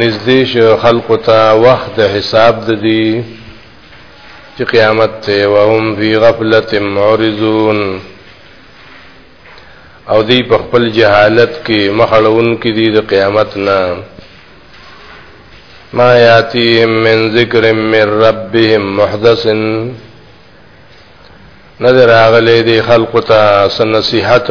نږدې شو خلق ته وخت د حساب د دی چې قیامت ته وهم فی غفلت معرضون او دی په خپل جهالت کې مخړون کې دی د قیامت نه ما یاتیهم من ذکر من ربهم محدث نظر اغلی دی خلق ته سنصیحت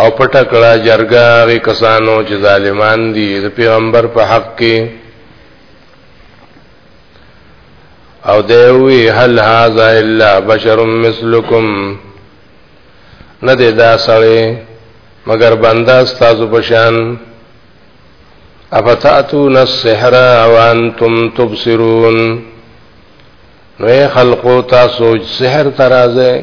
او پټه کړه جرګه هغه کسانو چې ظالمان دي د پیغمبر په حق کې او دوی هل هاذا الا بشر مثلکم نه دی دا سړی مگر بنده ستاسو په شان افتاتون السحر وانتم تبصرون نو خلقو تاسو سحر ترازه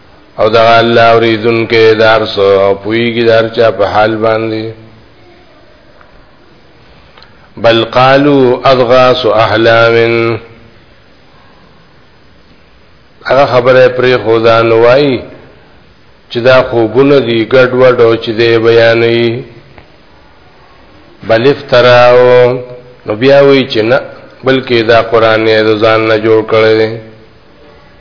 او دا الله اوریدن کې دار سو او پویږي دار چا په حال باندې بل قالوا اضغاث احلام هغه خبره پرې خدا نو وای چې دا خوبونه دي ګډوډ او چې دی بیانې بل افتراو نو بیا وی چې نه بلکې دا قران یې ځان نه جوړ کړی دی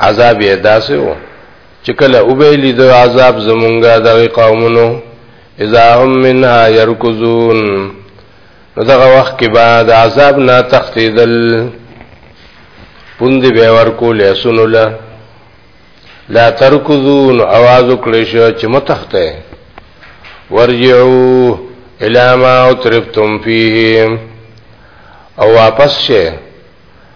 عذاب یې داسې وو چې کله او به لید عذاب زمونږه دغه قومونو اذا هم منها يركزون نو دغه وخت کې بعد عذاب نه تختیدل پوند به ورکول اسونو لا لا ترکزون आवाज وکړي شو چې متخته ورجعو الى ما اترفتم فيه او واپس شه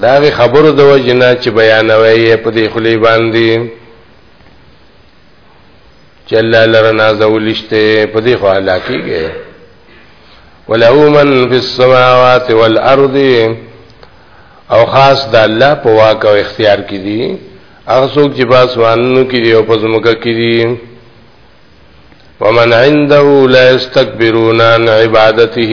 د هغې خبرو د وجې نه چې بیانوی یې په دې خولې باندې چې الله لره نازولی شته په دې خو هلاکېږي وله من فی السماوات والارض او خاص د الله په واک او اختیار کې دي هغه څوک چې په اسمانونو کې دي او په ځمکه کې دي ومن عنده لا يستكبرون عن عبادته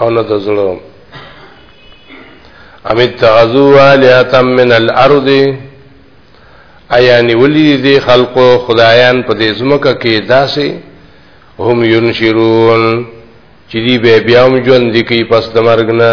او نه د زړه ام اتخذوا الهه من الارض ایا نیولی دی خلقو خدایان په دې زمکه کې داسې هم ينشرون چې دی به بیا هم ژوند کوي پس د مرګ نه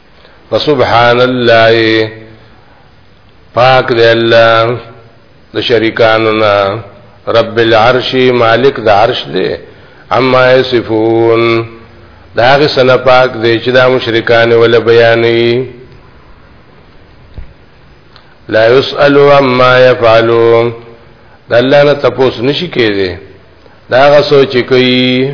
فسبحان الله پاک دی الله د شریکانو نه رب العرش مالک د عرش دی اما یصفون دا هغه سنا پاک دی چې دا مشرکان ول بیانې لا یسأل عما یفعلون د الله نه تپوس نشي کېږي دا غسو چې کوي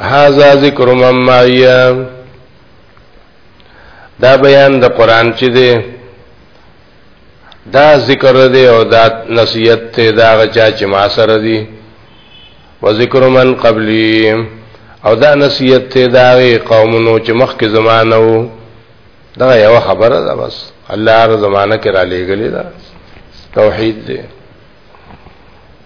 هاذا ذکر من معیا دا بیان د قران چې دی دا ذکر دی او دا نصیحت ته دا غچا چې ما سره دی و ذکر من قبلی او دا نصیحت ته دا قومونو چې مخکې زمانه وو دا یو خبره ده بس الله هر زمانہ کې را لېګلې ده توحید دی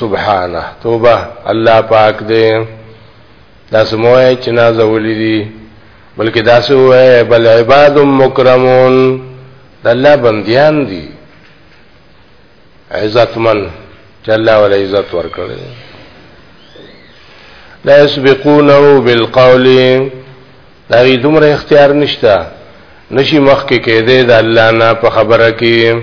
سبحانه توبه الله پاک دې دا سموه چې نازولې دي بلکې دا سوه بل عباد مکرمون د الله بنديان دي عزتمن چې الله ول عزت ورکړي لا يسبقونه بالقول دا یې دومره اختیار نشته نشي مخکې کېده د الله نه په خبره کې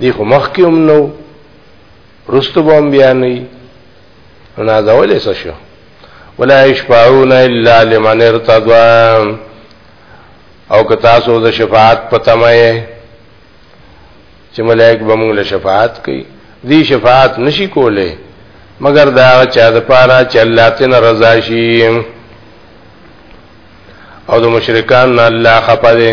دی خو مخکې هم نو رستو به هم بیا نه وي نو نازولی څه شو ولا یشفعون الا لمن ارتضا او که تاسو د شفاعت په تمه یې چې ملائک به موږ له شفاعت کوي دی شفاعت نشي کوله مگر دا چا د پاره چې الله تن رضا شي او د مشرکان نه الله خپه دي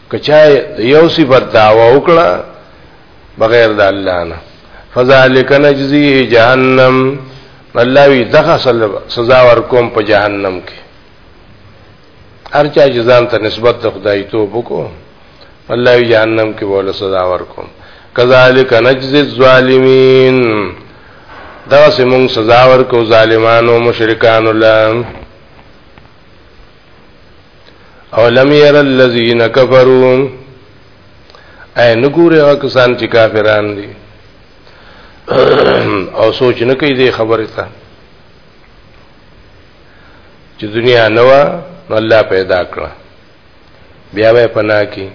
که چا د یو صفت دعوا وکړه بغیر د الله نه فذلک نجزیه جهنم الله وی دغه سزا ورکوم په جهنم کې ارچا جزان ته نسبت د خدای توب کو الله وی جهنم کې بوله سزا ورکوم کذالک نجزی الظالمین دا سمون سزا ورکو ظالمانو مشرکان الله او لم ير الذين كفروا اي نګوري هغه کسان چې کافران دي او سوچ نه کوي دې خبره ته چې دنیا نوا نو الله پیدا کړه بیا به پنا کی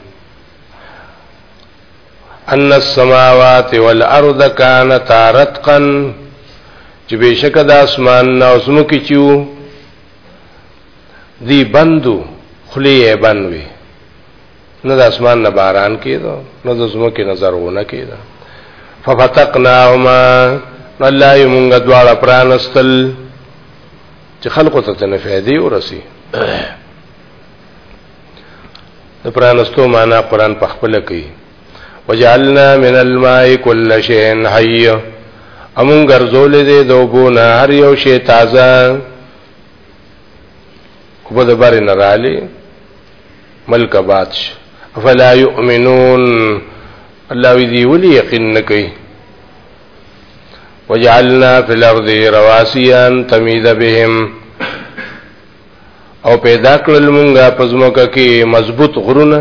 ان السماوات والارض كانتا رتقا چې بشک د اسمان نو سمو کې چیو دی بندو خلی بند وی نه د اسمان نه باران کېدو نه د زمکه نظر ونه کېدو ففتقناهما الله یمونګ دواړه پرانستل چې خلکو ته نه فائدې ورسی د پرانستو معنا قران په خپل کوي وجعلنا من الماء كل شيء حي امون ګرځول دي دوبونه هر یو شی تازه وبو د بر نه رالی ملک آباد شو فلا يؤمنون الله وی دی ولی یقین نکي وجعلنا في الارض رواسيا تميد بهم او پیدا کړل مونږه پزموکه کې مضبوط غرونه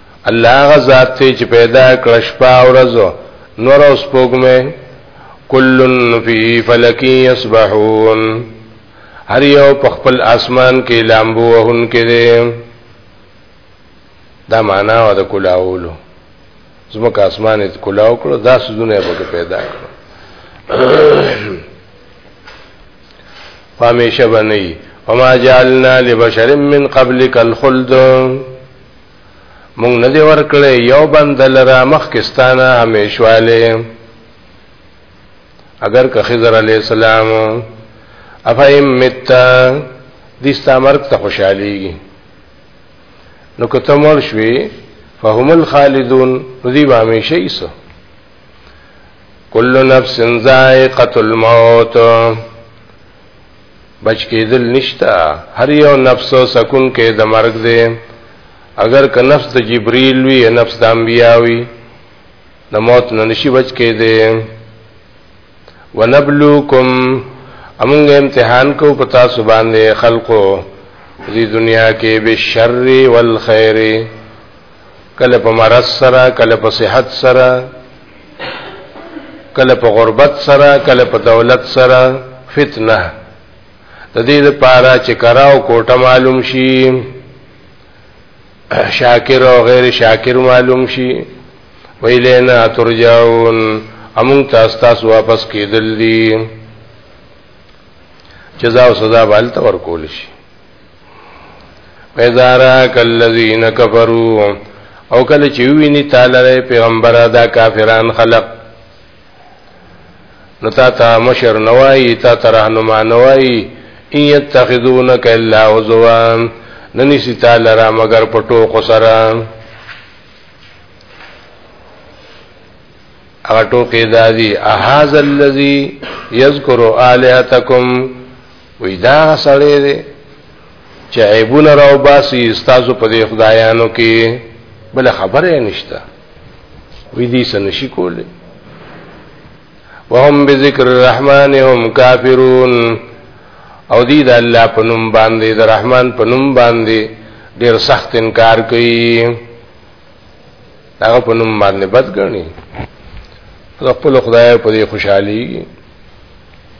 الله هغه ذات دی چې پیدا کړ شپه او ورځ نور او سپوږمې کلن فی فلک یسبحون هر یو په خپل اسمان کې لامبو وهن کې دی دا معنا و د کلاولو زموږ اسمان یې کلاو کړو دا سونه به پیدا کړو فامیشه بنئی وما جعلنا لبشر من قبلک الخلد مونږ نه دی ورکړی یو بند لرا مخکستانه همیشواله اگر که خضر علی السلام افهم مت دستا مرګ ته خوشاليږي نو که ته مړ شوي فهم الخالدون ذی به همیشه ایسو کل نفس ذائقه الموت بچ کېدل نشتا هر یو نفس سکون کې د مرګ دی اگر که نفس د جبرئیل وی نفس د انبیا وی د موت نه نشي بچ کېدی ونبلوکم امنګ امتحان کو پتا سبحان دې خلقو دې دنیا کې به شر والخير کله په مرض سره کله په صحت سره کله په غربت سره کله په دولت سره فتنه د دې لپاره چې کراو کوټه معلوم شي شاکر او غیر شاکر معلوم شي ویلینا ترجعون امون تاسو تاسو واپس کېدل دي جزاء او سزا بالته ورکول شي وإذا راك الذين كفروا او کله چې ویني تعالی پیغمبر دا کافران خلق نو تا ته مشر نوای تا ته راهنما نوای ان يتخذونك الا هزوا نني ستاله را مگر پټو قصرا اغه ټوکې دادی احاذ الذی یذکر الہتکم وی دا سړی دی چې عیبونه راو باسي استادو په دې خدایانو کې بل خبره نشته وی دې سنشي کوله وهم بذکر الرحمن هم کافرون او دې د الله په نوم باندې د رحمان په نوم باندې ډیر سخت انکار کوي هغه په نوم باندې بد ګڼي خپل خدای په دې خوشحالي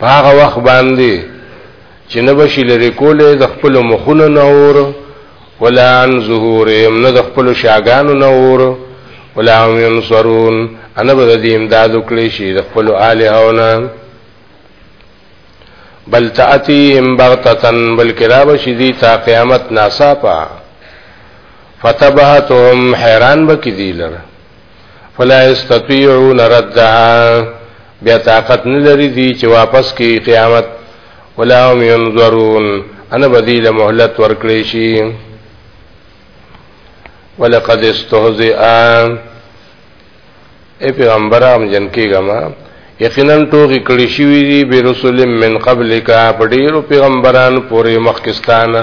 په هغه وخت باندې چې نه بشي لري کولې د خپل مخونو نه اور ولا عن ظهورهم نه د خپل شاګانو نه اور ولا هم ينصرون انا به دې امداد وکړي شي د خپل الهونه بل تاتيهم بغتتن بلکې را بشي دي تا قیامت ناصافه فتبهتهم حیران بکې دي لره فلا استطيعون ردها بیا طاقت نه لري دي چې واپس کی قیامت ولا هم ينظرون انا بدیل مهلت ورکړي شي ولقد استهزئ اے پیغمبر هم جن کېګه ما یقینا ټوګي کړي شي وی به رسول من قبل کا پډیرو پیغمبران پورې مخکستانه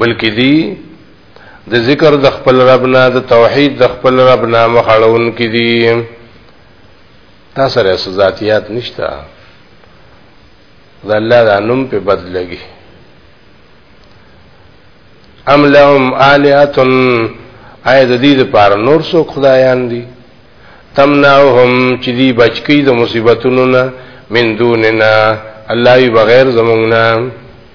بلکې دی د ذکر د خپل رب نه د توحید د خپل رب نه مخړون کې دي دا سره ذاتیات نشته د الله د نوم په بدلږي ام لهم الهه اي د دې لپاره نور څو خدایان دي تمنعهم چې دي بچکی د مصیبتونو نه من دوننا الله بغیر زمونږ نه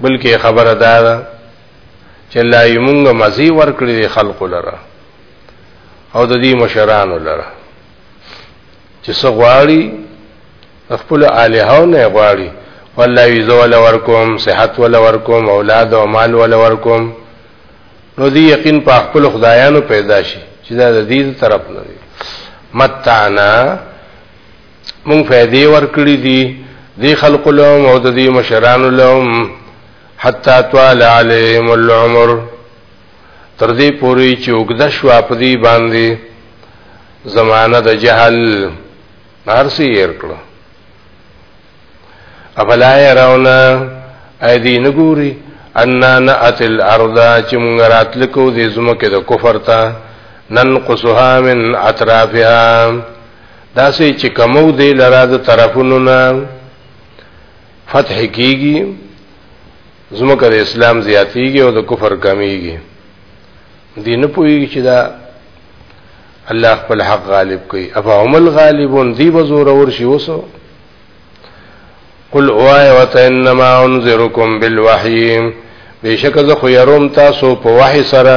بلکې خبره دا ده چې الله یې مونږ مزي ورکړي دي خلق لره او د دې مشرانو لره چې څه غواړي خپل الهو نه غواړي والله یزول ورکم صحت ول ورکم اولاد او مال ول ورکم نو دې یقین په خپل خدایانو پیدا شي چې دا د دې طرف نه دي متعنا مونږ فائدې ورکړي دي دی خلق لهم او د دې مشران لهم حتا طال عليهم العمر تر دې پوري چې وګد شو په دې باندې زمانہ د جهل نارسي ير کړو افلا يرون ايدي نګوري ان نات الارض چې مونږ راتلکو دې زمکه د کفر ته ننقصها من اطرافها داسې چې کمو دی لرا د طرفونو نه فتح کیږي زمکه د اسلام زیاتیږي او د کفر کمیږي دی نه پوهیږي چې دا الله خپل حق غالب کوي افا هم الغالبون دی بزور اور شي وسو قل اوای وتنما انذرکم بالوحی بشک زه خو يروم تاسو په وحی سره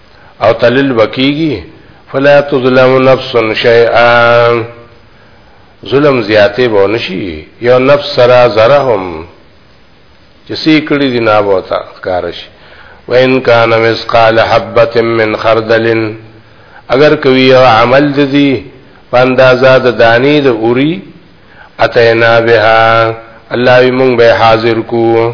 او تلل وکیږي فلا تظلم نفس شیئا ظلم زیاته به نشي یو نفس سره زرهم چې سې کړی دی نه بوتا کارش وان کان مسقال حبه من خردل اگر کوي او عمل دي پاندازا د دانی د اوری اتینا بها الله موږ به حاضر کو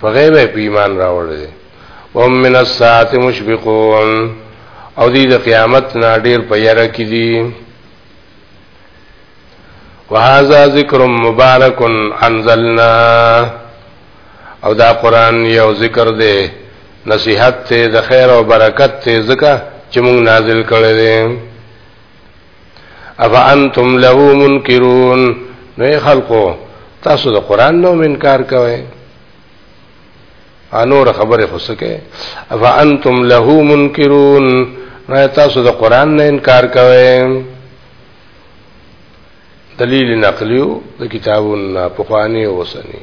په غیب په ایمان راوړل وهم من الساعت مشفقون او دی د قیامت نه ډیر په یره کې دي وهذا ذکر مبارک انزلنا او دا قران یو ذکر دی نصیحت ته د خیر او برکت ته ځکه چې موږ نازل کړی دی اف انتم له منکرون نو خلقو تاسو د قران نو منکار کوئ انور خبره خو سکه اف انتم له منکرون نو تاسو د قران نه انکار کوئ دلیل نقلیو د کتابونو په خواني اوسنی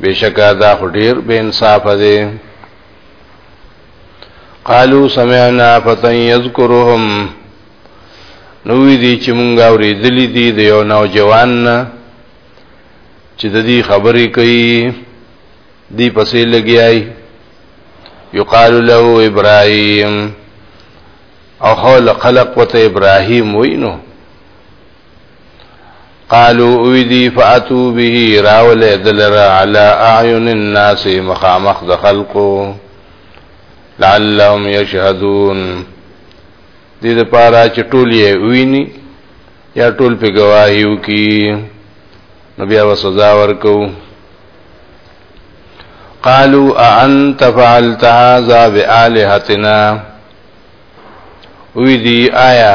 بشکا دا خو ډیر بے انصاف دی قالو سمعنا فتن یذکرهم نو وی دی چې مونږ اوریدلې دي د یو نوجوان نه چې د دې خبرې کوي دی پسې لګیای یقال له ابراهیم او خلق خلق وته ابراهیم وینو قالو اوی دی فاتو به راول دلر علی اعین الناس مخامخ د خلقو لعلهم یشهدون دې د پاره چې ټول یې ویني یا ټول په گواهی وکي نو بیا وسزا ورکو قالوا انت فعلت هذا بالهتنا وی دی آیا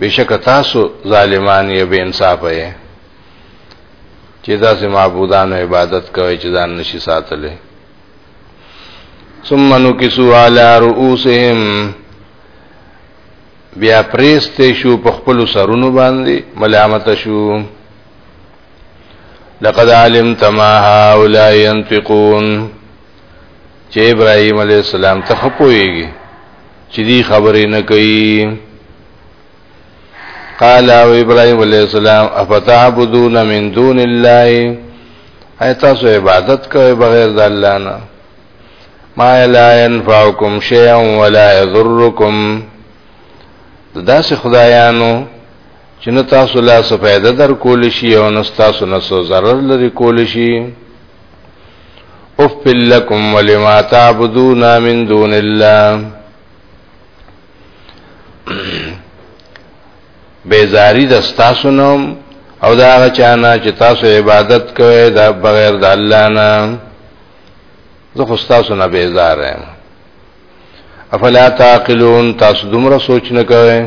بشک تاسو ظالمان یې به انصاف یې چې تاسو معبودانو عبادت کوئ چې ځان نشي ساتلې ثم نکسو علی رؤوسهم بیا پریسته شو په خپل سرونو باندې ملامت شو لقد علمت ما هؤلاء ينطقون چې ابراهيم عليه السلام ته خپويږي چې دي خبرې نه کوي قال او ابراهيم عليه السلام افتعبدون من دون الله ايتا سو عبادت کوي بغیر د الله نه ما لا ينفعكم شيئا ولا يضركم داسې خدایانو چې نه تاسو لا څه فائدہ در کول شي او نه تاسو نه څه ضرر لري کول شي افل لکم ولما تعبدون من دون الله بیزاری د تاسو نوم او دا هغه چانه چې تاسو عبادت کوئ دا بغیر د الله نه زه خو تاسو نه بیزار یم افلا تعقلون تاسو دومره سوچ نه کوئ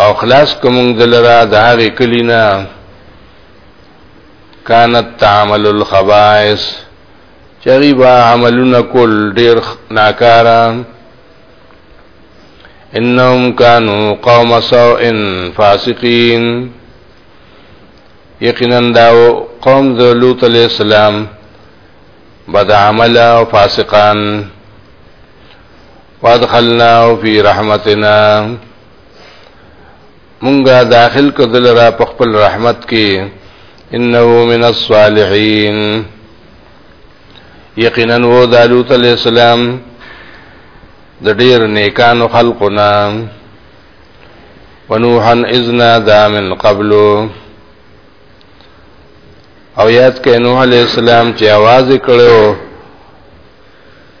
او خلاص کوم دلرا د هغه کلینا كانت تعمل الخبائث چری با عملونه کول ډیر ناکارا انهم كانوا قوم سوء فاسقين یقینا دا قوم د لوط علیہ السلام بد عمل او فاسقان وادخلناه فی رحمتنا مونږه داخل کدل را په خپل رحمت کې انه من الصالحین یقینا و دالوت علی السلام د ډیر نیکانو خلقنا ونوحا اذنا دا من قبلو او یاد کینو علی السلام چې आवाज کړو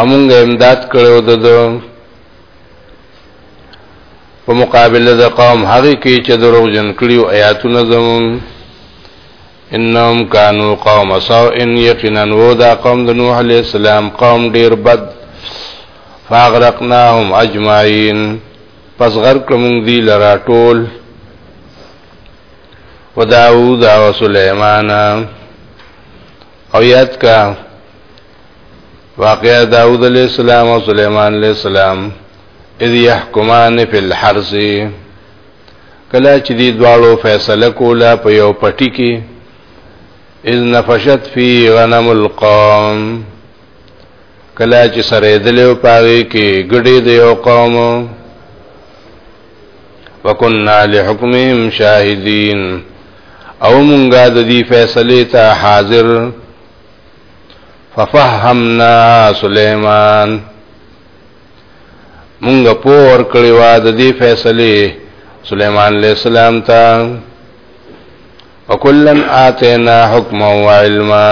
امونګ امداد کړو د په مقابله د قوم هغه کې چې دروغ جن کړیو آیاتونه زمون انهم كانوا قوم سوء یقینا و دا قوم د نوح علی السلام قوم ډیر بد فاغرقناهم اجمعين پس غرق موږ دی لرا ټول وداود او سليمان او یاد کا واقع داود علیہ السلام و سلیمان علیہ السلام اذ يحكمان في الحرث کلا چې دی دواړو فیصله کوله په یو پټی کې اذ نفشت فی غنم القوم کلا چې سره دلو پاوي کې ګډې دی او قوم وکنا لحکمهم شاهدین او مونږه د دې فیصله ته حاضر ففهمنا سليمان مونږ پور کړی و د دې فیصله سليمان عليه السلام ته وکلن آتینا حکم و علما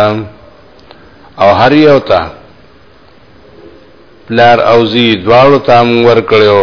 او هر یو ته پلار او زی دواړو ته مونږ ور کړو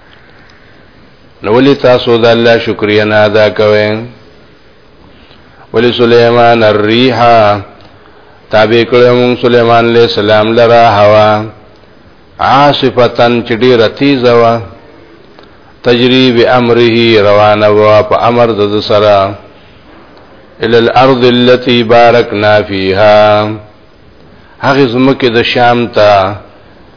نو ولې تاسو د الله شکریا نه ادا کوئ ولې سليمان الريح تابع کړو موږ سليمان عليه السلام لرا هوا عاصفتن چې ډیره تیزه وه تجری بامره روانه وا په امر د سره ال الارض التي باركنا فيها هغه زمکه د شام ته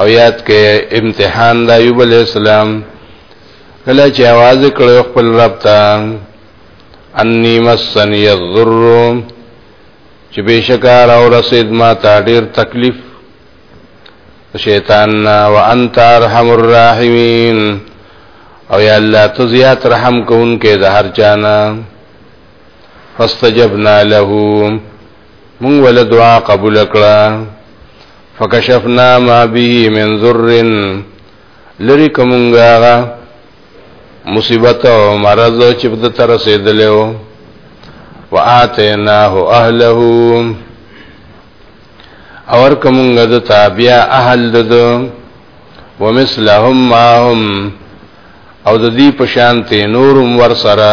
او یاد کې امتحان د ایوب علی السلام کله چې आवाज کړو خپل رب ته انی مسنی الضر چې بشکار او رسید ما ته ډیر تکلیف شیطان و انت ارحم الراحمین او یا الله تو زیات رحم کوونکې د هر چانه فاستجبنا له مونږ ول دعا قبول کړه فکشفنا ما به من ذر لری کومګه مصیبت او مرض چې په تر رسیدلو واتیناه اهله اور کومګه د تابیا اهل ددو ومثلهم معهم او د دې په شانته نورم ور سره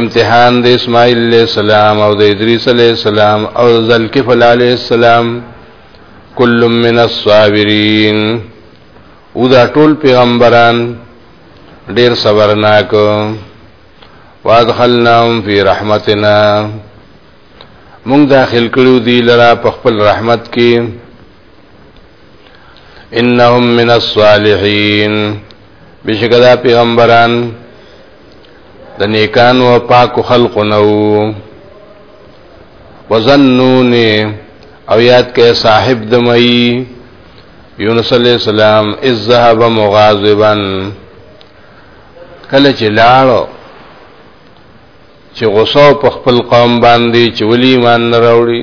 امتحان د اسماعیل علیہ السلام او د ادریس علیہ السلام او د ذلکفل علیہ السلام کل من الصابرین او دا ټول پیغمبران ډیر صبرناک وادخلناهم فی رحمتنا مونږ داخل کړو دی لرا په خپل رحمت کې انهم من الصالحین بشکدا پیغمبران د نیکان او پاک خلق نو وزنون او یاد کې صاحب د مئی یونس علی السلام اذ ذهب مغاظبا کله چې لاړو چې غوسه په خپل قوم باندې چې ولی ایمان نه راوړي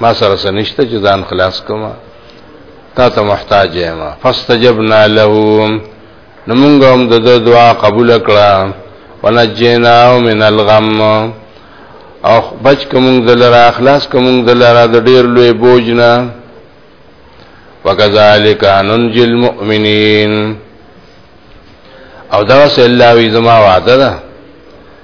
ما سره سنشته چې ځان خلاص کوم تا ته محتاج یم فاستجبنا له نو موږ هم د دعا قبول کړه ونجیناه من الغم او بچ کوم دلرا اخلاص کوم دلرا د ډیر لوی بوج نه وکذالک ننجی المؤمنین او دا سه الله وی زما وعده ده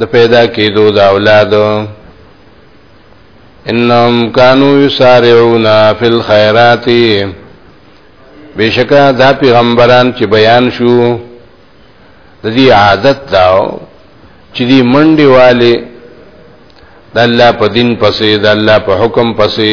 د پیدا کېدو د اولاد انهم كانوا يسارعون في الخيرات بشکا دا پیغمبران چې بیان شو د دې عادت داو چې دې منډي والے د الله په دین پسې د الله په حکم پسې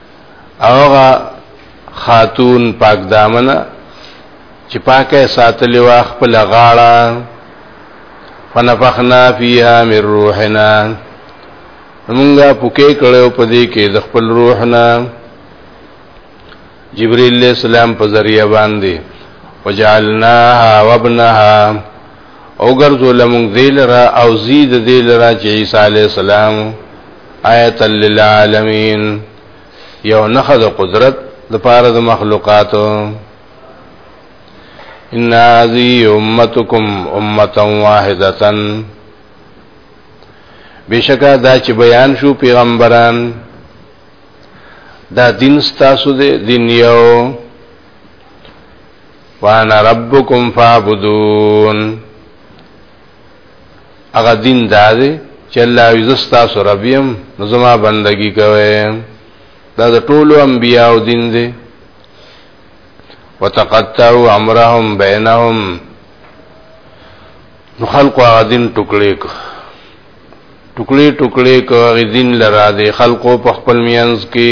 اوغه خاتون پاک دامنه چې پاکه ساتلې وا خپل غاړه فنفخنا فيها من روحنا موږ پوکې کړو په دې کې د خپل روحنا جبريل عليه السلام په ذریعہ باندې وجعلناها وابنها او ګرځول موږ ذیل را او زید ذیل را چې عیسی علی السلام آیت للعالمین یو نخه د قدرت د پاره د مخلوقاتو ان هذه امتکم امه واحده بشکا دا چې بیان شو پیغمبران دا دین ستاسو دی دین یو وانا ربکم فعبدون هغه دین دا دی چې الله عز تاسو رب يم نو زما بندگی کوي دا د ټولو انبیانو دین دی وتقطعوا امرهم بينهم نو خلق هغه دین ټوکړې کو ټوکړې ټوکړې کو هغه دین لرا دی خلقو په خپل میانس کې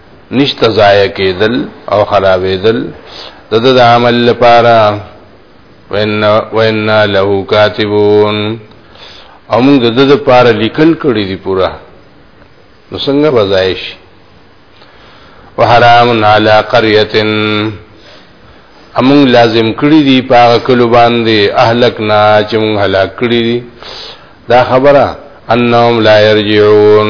نشته ضایع کېدل او خرابېدل د د عمل لپاره وان وان له کاتبون او موږ د د لپاره لیکل کړی دی پورا نو څنګه بزایش وحرام علی قريه امون لازم کړی دی پاغه کلو باندې اهلکنا چې موږ هلاک کړی دی دا خبره انهم لا يرجعون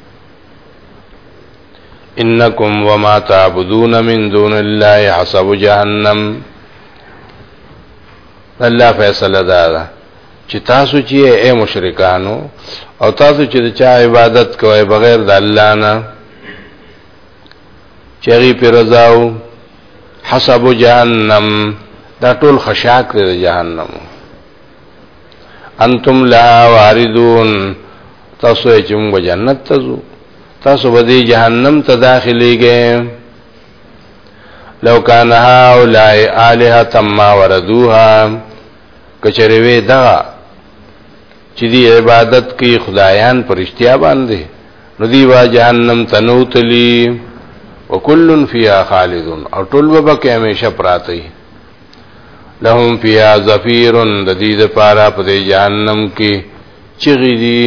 انکم وما تعبدون من دون الله حسب جهنم الله فیصله دا ده چې تاسو چې اے مشرکانو او تاسو چې چا عبادت کوئ بغیر د الله نه چری پر رضاو حسب جهنم دا ټول خشاک دی جهنم انتم لا واردون تاسو یې چې موږ جنت ته ځو تاسو به دې جهنم ته داخليږئ لو کان هؤلاء الہه ما وردوها کچره وی دا چې دی عبادت کوي خدایان پرشتیا باندې نو دی وا جهنم تنوتلی وکل فیها خالدون او ټول به کې همیشه پراتی لهم فیها زفیر د دې لپاره په جهنم کې چغی دی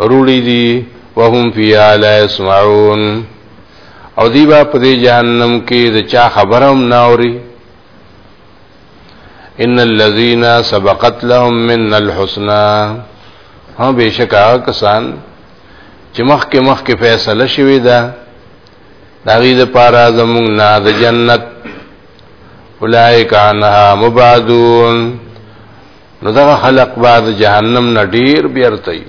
روړی دی وهم فیها لا يسمعون او دی با په دې جهنم کې د چا خبره هم نه اوري ان الذين سبقت لهم من الحسنى هم بشکا کسان چې مخکې مخکې فیصله شوې ده دا غي د پارا زمونږ نه د جنت اولائک عنها مبعدون نو دغه خلق به د جهنم نه ډیر بیرته وي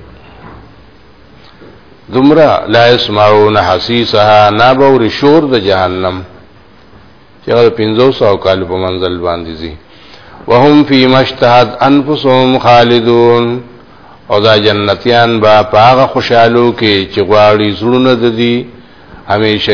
دومره لا يسمعون حسيسها نابور شور د جهنم چې هغه 500 کال په منزل باندې زی وهم فی مشتهد انفسهم خالدون او دا جنتیان با پاغه خوشحالو کې چې غواړي زړونه د دي همیشه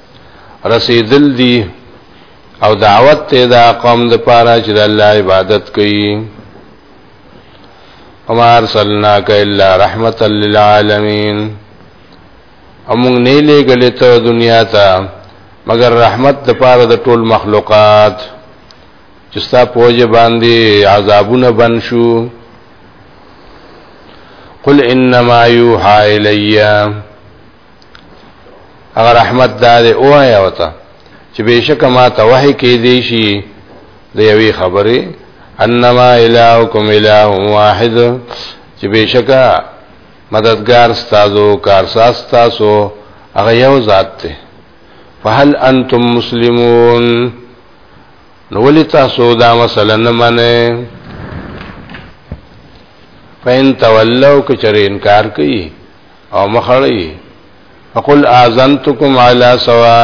رسیدل دي او دعوت ته دا قوم د پاره چې د الله عبادت کوي وما ارسلناک الا رحمتا للعالمین امون نه لګل ته دنیا ته مگر رحمت د پاره د ټول مخلوقات چې ستا پوجا باندې عذابونه بن شو قل انما یوحى الیه اگر رحمت دا دی او آیا وتا چې بشک ما ته وحی کې دی شي د یوې خبرې انما الهکم اله واحد چې بشک مددگار ستاسو کارساز ستاسو هغه یو ذات دی فهل انتم مسلمون نو ولې تاسو دا مسله نه منئ فین تولو کچره انکار کوي او مخړی فقل اذنتکم علی سوا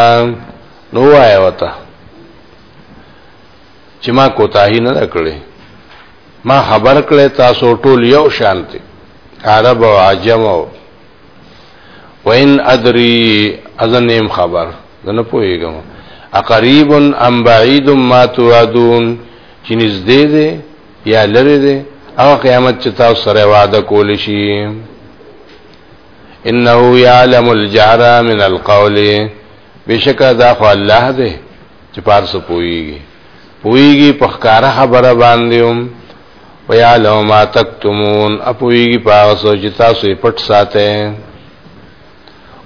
نو آیا وتا چې ما کوتاهی نه کړې ما خبر کړې تاسو ټول یو شانتی عرب او عجم او وین ادری ازنیم خبر زنه پوهیږم اقریب ام بعید ما توعدون چې نږدې ده یا لری دی او قیامت چې تاسو سره وعده کول شي انه یعلم الجهر من القول بشکه دا خو الله دی چې پارس پويږي پويږي په ښکارا خبره باندې هم ويعلم ما تکتمون اپويږي په هغه څه چې تاسو یې پټ ساتئ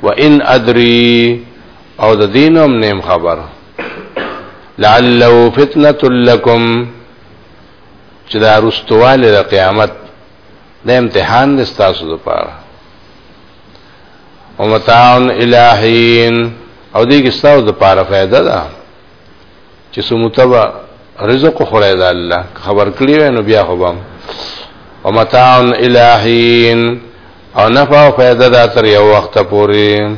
وان ادري او د دینم نیم خبر لعله فتنه لکم چې دا رستواله د قیامت د امتحان د ستاسو لپاره او متاعن الہین او دې کې ستاسو لپاره فائدہ ده چې سمتبا رزق خورای ده الله خبر کړی نو بیا خو بم او متاعن الہین او نفع او فائدہ ده تر یو وخت پورې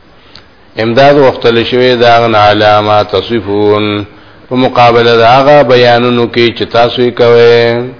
امداد وختل شوی دا غن علامه تصفون په مقابله دا غا بیانونو کې چې تاسو یې کوئ